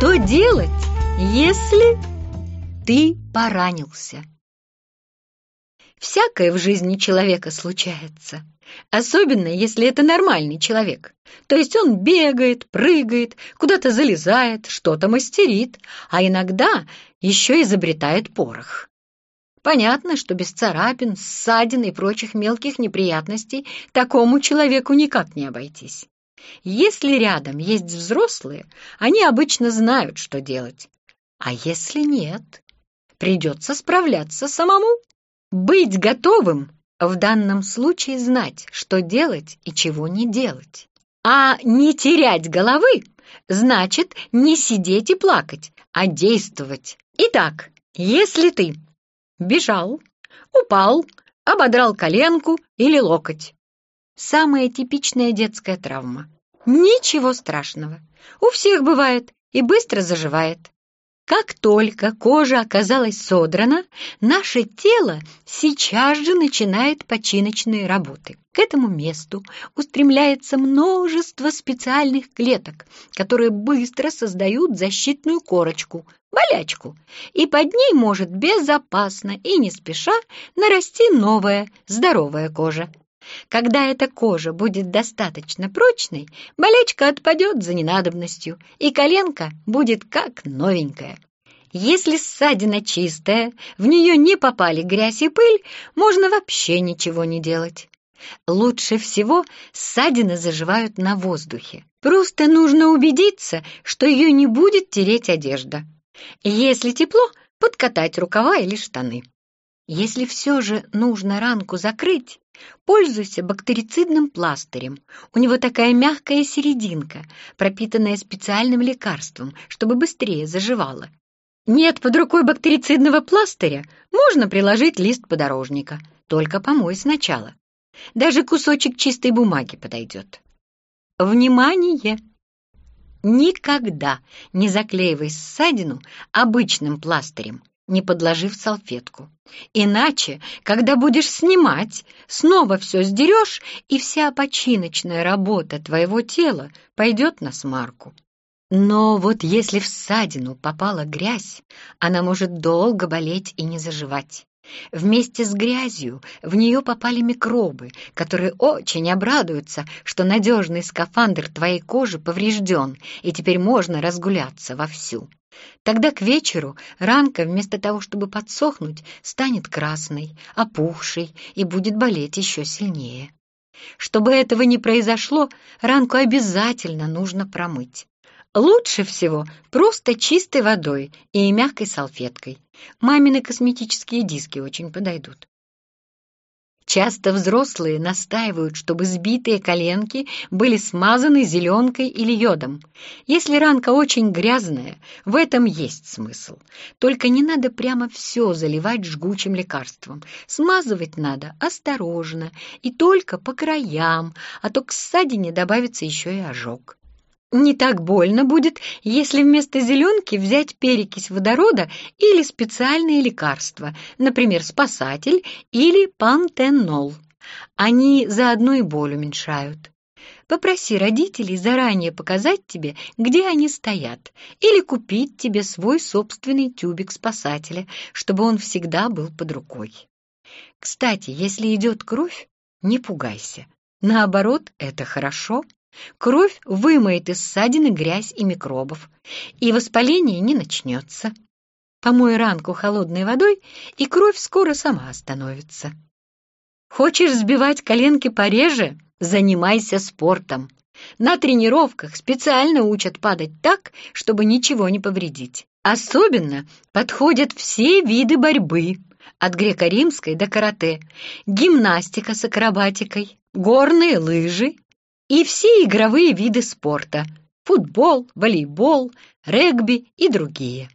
Что делать, если ты поранился? Всякое в жизни человека случается, особенно если это нормальный человек. То есть он бегает, прыгает, куда-то залезает, что-то мастерит, а иногда еще изобретает порох. Понятно, что без царапин, ссадин и прочих мелких неприятностей такому человеку никак не обойтись. Если рядом есть взрослые, они обычно знают, что делать. А если нет, придется справляться самому. Быть готовым в данном случае знать, что делать и чего не делать. А не терять головы значит не сидеть и плакать, а действовать. Итак, если ты бежал, упал, ободрал коленку или локоть, Самая типичная детская травма. Ничего страшного. У всех бывает и быстро заживает. Как только кожа оказалась содрана, наше тело сейчас же начинает починочные работы. К этому месту устремляется множество специальных клеток, которые быстро создают защитную корочку, болячку, и под ней может безопасно и не спеша нарасти новая здоровая кожа. Когда эта кожа будет достаточно прочной, болячка отпадет за ненадобностью, и коленка будет как новенькая. Если ссадина чистая, в нее не попали грязь и пыль, можно вообще ничего не делать. Лучше всего ссадины заживают на воздухе. Просто нужно убедиться, что ее не будет тереть одежда. Если тепло, подкатать рукава или штаны. Если все же нужно ранку закрыть, пользуйся бактерицидным пластырем. У него такая мягкая серединка, пропитанная специальным лекарством, чтобы быстрее заживала. Нет под рукой бактерицидного пластыря, можно приложить лист подорожника, только помой сначала. Даже кусочек чистой бумаги подойдет. Внимание! Никогда не заклеивай ссадину обычным пластырем не подложив салфетку. Иначе, когда будешь снимать, снова все сдерешь, и вся починочная работа твоего тела пойдет на смарку. Но вот если в ссадину попала грязь, она может долго болеть и не заживать. Вместе с грязью в нее попали микробы, которые очень обрадуются, что надежный скафандр твоей кожи поврежден, и теперь можно разгуляться вовсю. Тогда к вечеру ранка, вместо того, чтобы подсохнуть, станет красной, опухшей и будет болеть еще сильнее. Чтобы этого не произошло, ранку обязательно нужно промыть. Лучше всего просто чистой водой и мягкой салфеткой. Мамины косметические диски очень подойдут. Часто взрослые настаивают, чтобы сбитые коленки были смазаны зеленкой или йодом. Если ранка очень грязная, в этом есть смысл. Только не надо прямо все заливать жгучим лекарством. Смазывать надо осторожно и только по краям, а то к ссадине добавится еще и ожог. Не так больно будет, если вместо зеленки взять перекись водорода или специальные лекарства, например, спасатель или пантенол. Они заодно и боль уменьшают. Попроси родителей заранее показать тебе, где они стоят, или купить тебе свой собственный тюбик спасателя, чтобы он всегда был под рукой. Кстати, если идет кровь, не пугайся. Наоборот, это хорошо. Кровь вымоет из ссадины грязь и микробов, и воспаление не начнется. Помой ранку холодной водой, и кровь скоро сама остановится. Хочешь сбивать коленки пореже? Занимайся спортом. На тренировках специально учат падать так, чтобы ничего не повредить. Особенно подходят все виды борьбы, от греко-римской до карате, гимнастика с акробатикой, горные лыжи и все игровые виды спорта – футбол, волейбол, регби и другие.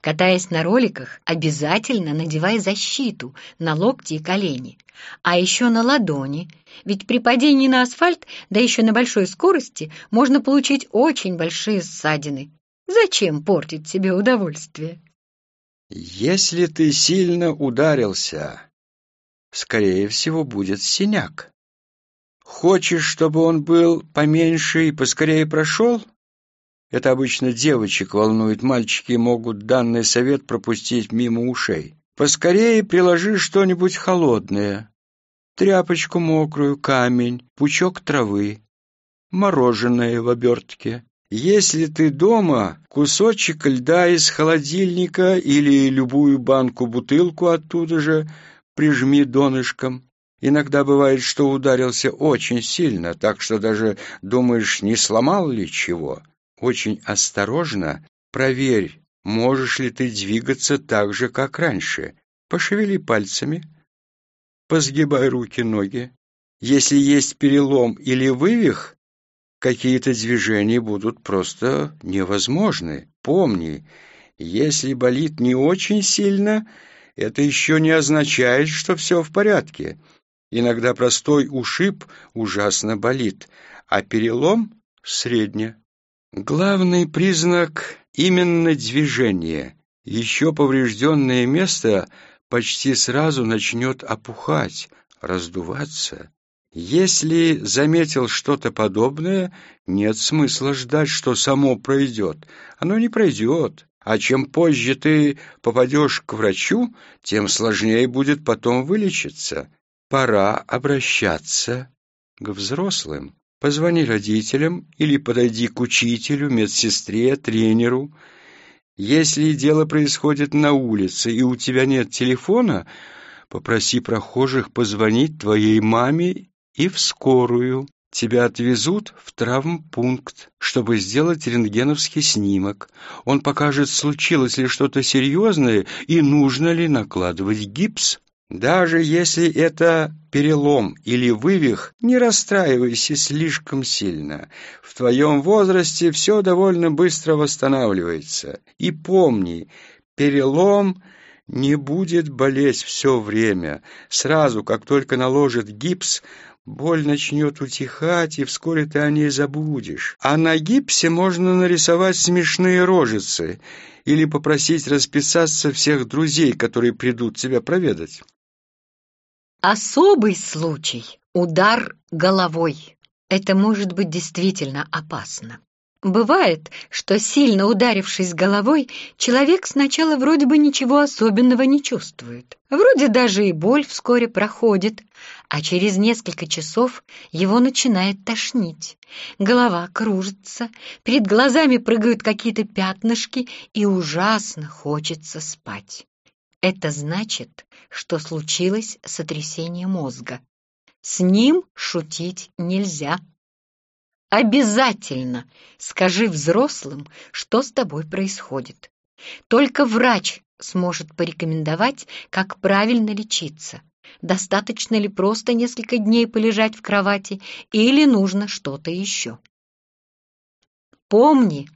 Катаясь на роликах, обязательно надевай защиту на локти и колени, а еще на ладони, ведь при падении на асфальт, да еще на большой скорости, можно получить очень большие ссадины. Зачем портить себе удовольствие? Если ты сильно ударился, скорее всего, будет синяк. Хочешь, чтобы он был поменьше и поскорее прошел? Это обычно девочек волнует, мальчики могут данный совет пропустить мимо ушей. Поскорее приложи что-нибудь холодное. Тряпочку мокрую, камень, пучок травы, мороженое в обертке. Если ты дома, кусочек льда из холодильника или любую банку-бутылку оттуда же прижми донышком. Иногда бывает, что ударился очень сильно, так что даже думаешь, не сломал ли чего. Очень осторожно проверь, можешь ли ты двигаться так же, как раньше. Пошевели пальцами, позгибай руки-ноги. Если есть перелом или вывих, какие-то движения будут просто невозможны. Помни, если болит не очень сильно, это еще не означает, что все в порядке. Иногда простой ушиб ужасно болит, а перелом — средне. Главный признак — именно движение. Еще поврежденное место почти сразу начнет опухать, раздуваться. Если заметил что-то подобное, нет смысла ждать, что само пройдет. Оно не пройдет. А чем позже ты попадешь к врачу, тем сложнее будет потом вылечиться. Пора обращаться к взрослым. Позвони родителям или подойди к учителю, медсестре, тренеру. Если дело происходит на улице и у тебя нет телефона, попроси прохожих позвонить твоей маме и в скорую. Тебя отвезут в травмпункт, чтобы сделать рентгеновский снимок. Он покажет, случилось ли что-то серьезное и нужно ли накладывать гипс. Даже если это перелом или вывих, не расстраивайся слишком сильно. В твоем возрасте все довольно быстро восстанавливается. И помни, перелом не будет болеть все время. Сразу, как только наложит гипс, Боль начнет утихать, и вскоре ты о ней забудешь. А на гипсе можно нарисовать смешные рожицы или попросить расписаться всех друзей, которые придут тебя проведать. Особый случай — удар головой. Это может быть действительно опасно. Бывает, что сильно ударившись головой, человек сначала вроде бы ничего особенного не чувствует. Вроде даже и боль вскоре проходит, а через несколько часов его начинает тошнить. Голова кружится, перед глазами прыгают какие-то пятнышки и ужасно хочется спать. Это значит, что случилось сотрясение мозга. С ним шутить нельзя. Обязательно скажи взрослым, что с тобой происходит. Только врач сможет порекомендовать, как правильно лечиться. Достаточно ли просто несколько дней полежать в кровати или нужно что-то еще? Помни,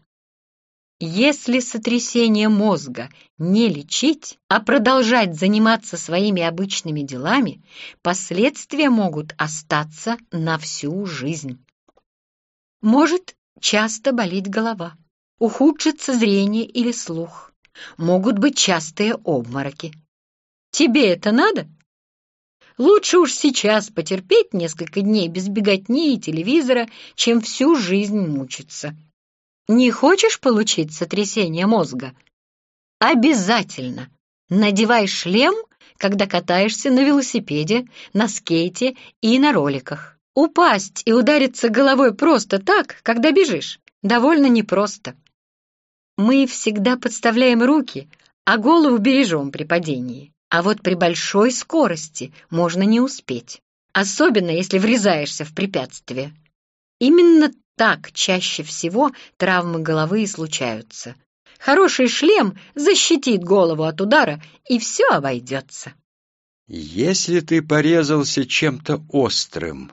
если сотрясение мозга не лечить, а продолжать заниматься своими обычными делами, последствия могут остаться на всю жизнь. Может часто болеть голова, ухудшится зрение или слух. Могут быть частые обмороки. Тебе это надо? Лучше уж сейчас потерпеть несколько дней без беготни и телевизора, чем всю жизнь мучиться. Не хочешь получить сотрясение мозга? Обязательно надевай шлем, когда катаешься на велосипеде, на скейте и на роликах. Упасть и удариться головой просто так, когда бежишь, довольно непросто. Мы всегда подставляем руки, а голову бережем при падении. А вот при большой скорости можно не успеть, особенно если врезаешься в препятствие. Именно так чаще всего травмы головы и случаются. Хороший шлем защитит голову от удара, и все обойдется. Если ты порезался чем-то острым,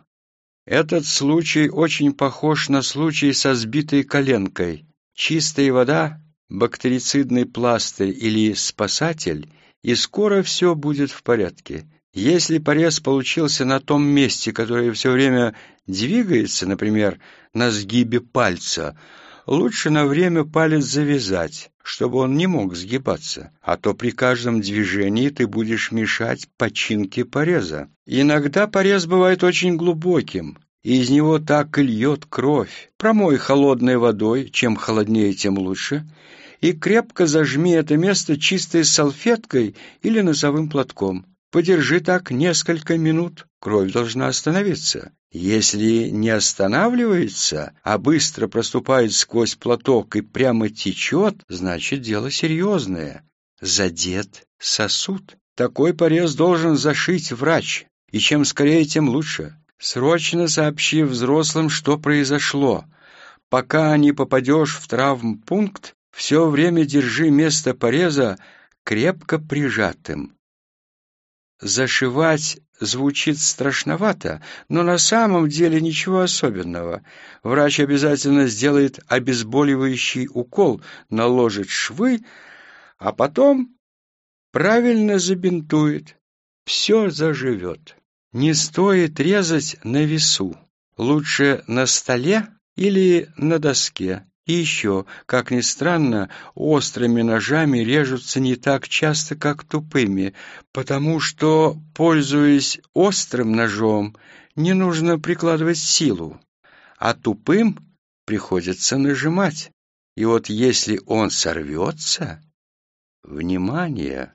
этот случай очень похож на случай со сбитой коленкой. Чистая вода, бактерицидный пластырь или спасатель, и скоро все будет в порядке. Если порез получился на том месте, которое все время двигается, например, на сгибе пальца, лучше на время палец завязать, чтобы он не мог сгибаться, а то при каждом движении ты будешь мешать починке пореза. Иногда порез бывает очень глубоким, и из него так и льет кровь. Промой холодной водой, чем холоднее, тем лучше, и крепко зажми это место чистой салфеткой или носовым платком. Подержи так несколько минут, кровь должна остановиться. Если не останавливается, а быстро проступает сквозь платок и прямо течет, значит дело серьезное. Задет сосуд. Такой порез должен зашить врач, и чем скорее, тем лучше. Срочно сообщи взрослым, что произошло. Пока не попадешь в травмпункт, все время держи место пореза крепко прижатым. Зашивать звучит страшновато, но на самом деле ничего особенного. Врач обязательно сделает обезболивающий укол, наложит швы, а потом правильно забинтует. Все заживет. Не стоит резать на весу. Лучше на столе или на доске. И еще, как ни странно, острыми ножами режутся не так часто, как тупыми, потому что, пользуясь острым ножом, не нужно прикладывать силу, а тупым приходится нажимать. И вот если он сорвется... Внимание!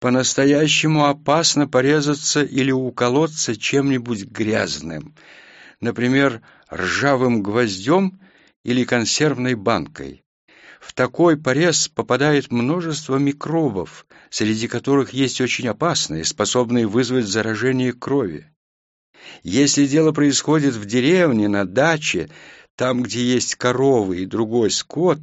По-настоящему опасно порезаться или уколоться чем-нибудь грязным, например, ржавым гвоздем или консервной банкой. В такой порез попадает множество микробов, среди которых есть очень опасные, способные вызвать заражение крови. Если дело происходит в деревне, на даче, там, где есть коровы и другой скот,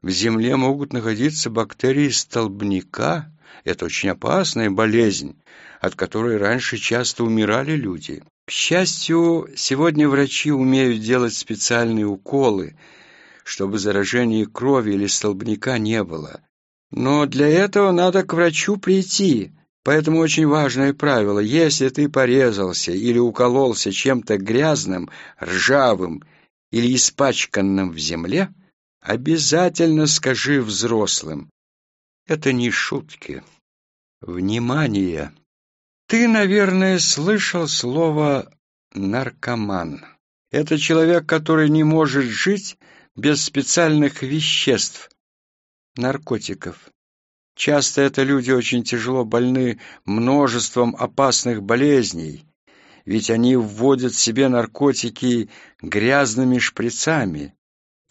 в земле могут находиться бактерии столбняка. Это очень опасная болезнь, от которой раньше часто умирали люди. К счастью, сегодня врачи умеют делать специальные уколы, чтобы заражения крови или столбняка не было. Но для этого надо к врачу прийти, поэтому очень важное правило. Если ты порезался или укололся чем-то грязным, ржавым или испачканным в земле, обязательно скажи взрослым. Это не шутки. Внимание! Ты, наверное, слышал слово «наркоман». Это человек, который не может жить без специальных веществ, наркотиков. Часто это люди очень тяжело больны множеством опасных болезней, ведь они вводят себе наркотики грязными шприцами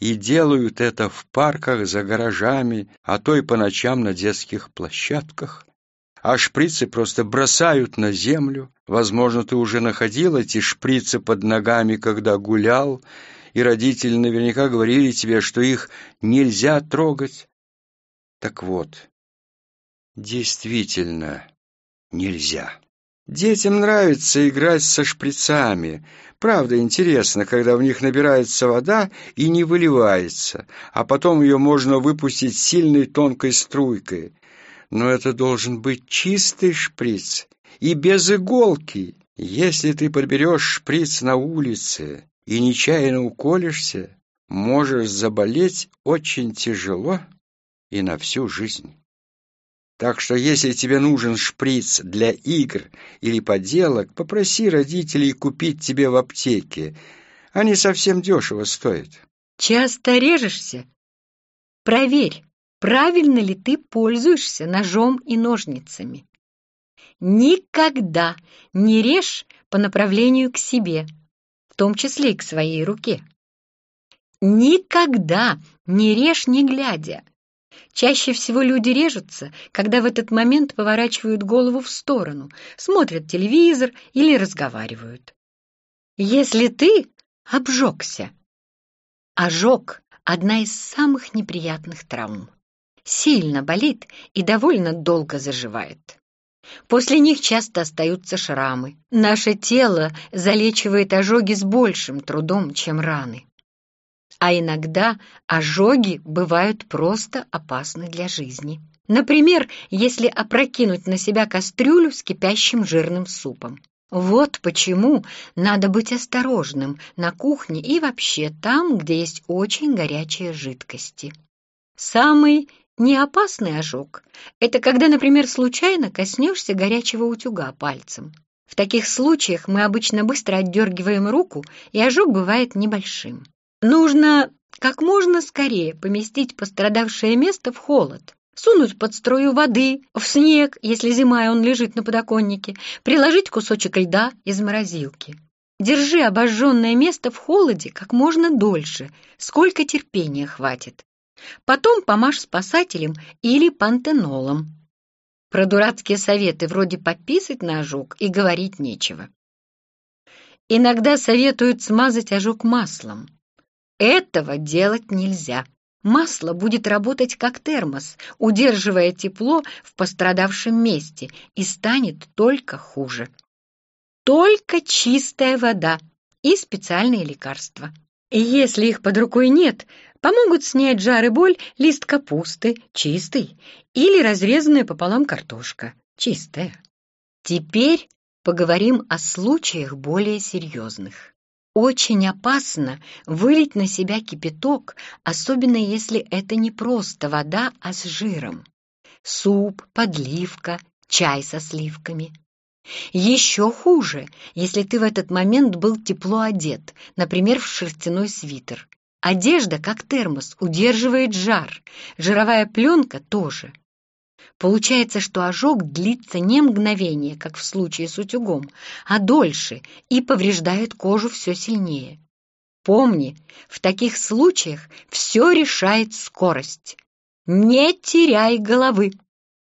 и делают это в парках, за гаражами, а то и по ночам на детских площадках а шприцы просто бросают на землю. Возможно, ты уже находил эти шприцы под ногами, когда гулял, и родители наверняка говорили тебе, что их нельзя трогать. Так вот, действительно нельзя. Детям нравится играть со шприцами. Правда, интересно, когда в них набирается вода и не выливается, а потом ее можно выпустить сильной тонкой струйкой но это должен быть чистый шприц и без иголки. Если ты подберешь шприц на улице и нечаянно уколешься, можешь заболеть очень тяжело и на всю жизнь. Так что если тебе нужен шприц для игр или поделок, попроси родителей купить тебе в аптеке. Они совсем дешево стоят. Часто режешься? Проверь, правильно ли ты пользуешься ножом и ножницами. Никогда не режь по направлению к себе, в том числе и к своей руке. Никогда не режь не глядя. Чаще всего люди режутся, когда в этот момент поворачивают голову в сторону, смотрят телевизор или разговаривают. Если ты обжегся, ожог – одна из самых неприятных травм сильно болит и довольно долго заживает. После них часто остаются шрамы. Наше тело залечивает ожоги с большим трудом, чем раны. А иногда ожоги бывают просто опасны для жизни. Например, если опрокинуть на себя кастрюлю с кипящим жирным супом. Вот почему надо быть осторожным на кухне и вообще там, где есть очень горячие жидкости. Самый Неопасный ожог – это когда, например, случайно коснешься горячего утюга пальцем. В таких случаях мы обычно быстро отдергиваем руку, и ожог бывает небольшим. Нужно как можно скорее поместить пострадавшее место в холод, сунуть под струю воды, в снег, если зима и он лежит на подоконнике, приложить кусочек льда из морозилки. Держи обожженное место в холоде как можно дольше, сколько терпения хватит. Потом помажь спасателем или пантенолом. Про дурацкие советы вроде пописать на ожог и говорить нечего. Иногда советуют смазать ожог маслом. Этого делать нельзя. Масло будет работать как термос, удерживая тепло в пострадавшем месте, и станет только хуже. Только чистая вода и специальные лекарства. И если их под рукой нет, помогут снять жар и боль лист капусты, чистый, или разрезанная пополам картошка, чистая. Теперь поговорим о случаях более серьезных. Очень опасно вылить на себя кипяток, особенно если это не просто вода, а с жиром. Суп, подливка, чай со сливками. Еще хуже, если ты в этот момент был тепло одет, например, в шерстяной свитер. Одежда, как термос, удерживает жар, жировая пленка тоже. Получается, что ожог длится не мгновение, как в случае с утюгом, а дольше и повреждает кожу все сильнее. Помни, в таких случаях все решает скорость. Не теряй головы.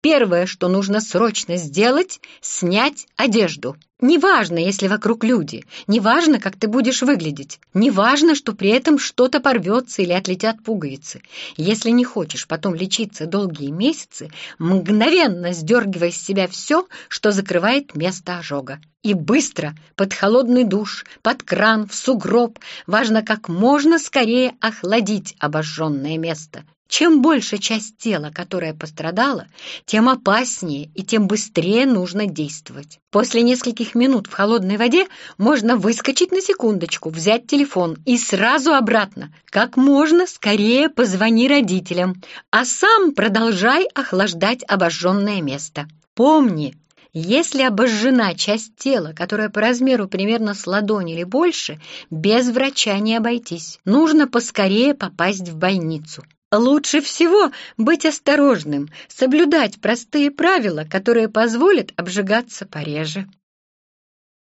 Первое, что нужно срочно сделать — снять одежду. Неважно, если вокруг люди, неважно, как ты будешь выглядеть, неважно, что при этом что-то порвется или отлетят пуговицы. Если не хочешь потом лечиться долгие месяцы, мгновенно сдергивай с себя все, что закрывает место ожога. И быстро, под холодный душ, под кран, в сугроб, важно как можно скорее охладить обожженное место. Чем больше часть тела, которая пострадала, тем опаснее и тем быстрее нужно действовать. После нескольких минут в холодной воде можно выскочить на секундочку, взять телефон и сразу обратно. Как можно скорее позвони родителям, а сам продолжай охлаждать обожженное место. Помни, если обожжена часть тела, которая по размеру примерно с ладонь или больше, без врача не обойтись. Нужно поскорее попасть в больницу. Лучше всего быть осторожным, соблюдать простые правила, которые позволят обжигаться пореже.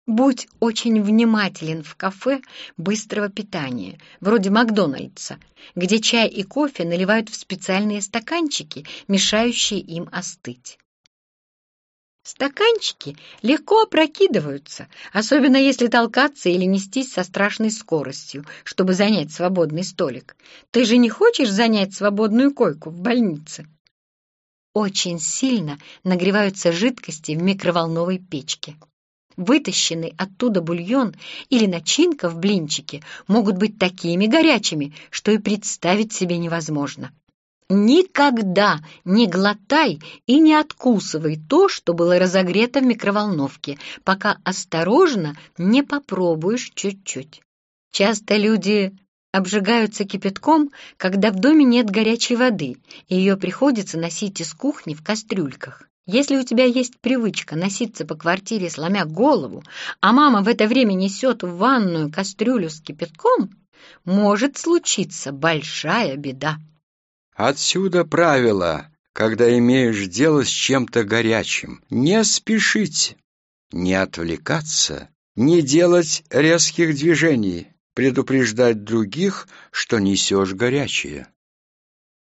Будь очень внимателен в кафе быстрого питания, вроде Макдональдса, где чай и кофе наливают в специальные стаканчики, мешающие им остыть. Стаканчики легко опрокидываются, особенно если толкаться или нестись со страшной скоростью, чтобы занять свободный столик. Ты же не хочешь занять свободную койку в больнице? Очень сильно нагреваются жидкости в микроволновой печке. Вытащенный оттуда бульон или начинка в блинчике могут быть такими горячими, что и представить себе невозможно. Никогда не глотай и не откусывай то, что было разогрето в микроволновке, пока осторожно не попробуешь чуть-чуть. Часто люди обжигаются кипятком, когда в доме нет горячей воды, и ее приходится носить из кухни в кастрюльках. Если у тебя есть привычка носиться по квартире, сломя голову, а мама в это время несет в ванную кастрюлю с кипятком, может случиться большая беда. Отсюда правило, когда имеешь дело с чем-то горячим. Не спешить, не отвлекаться, не делать резких движений, предупреждать других, что несешь горячее.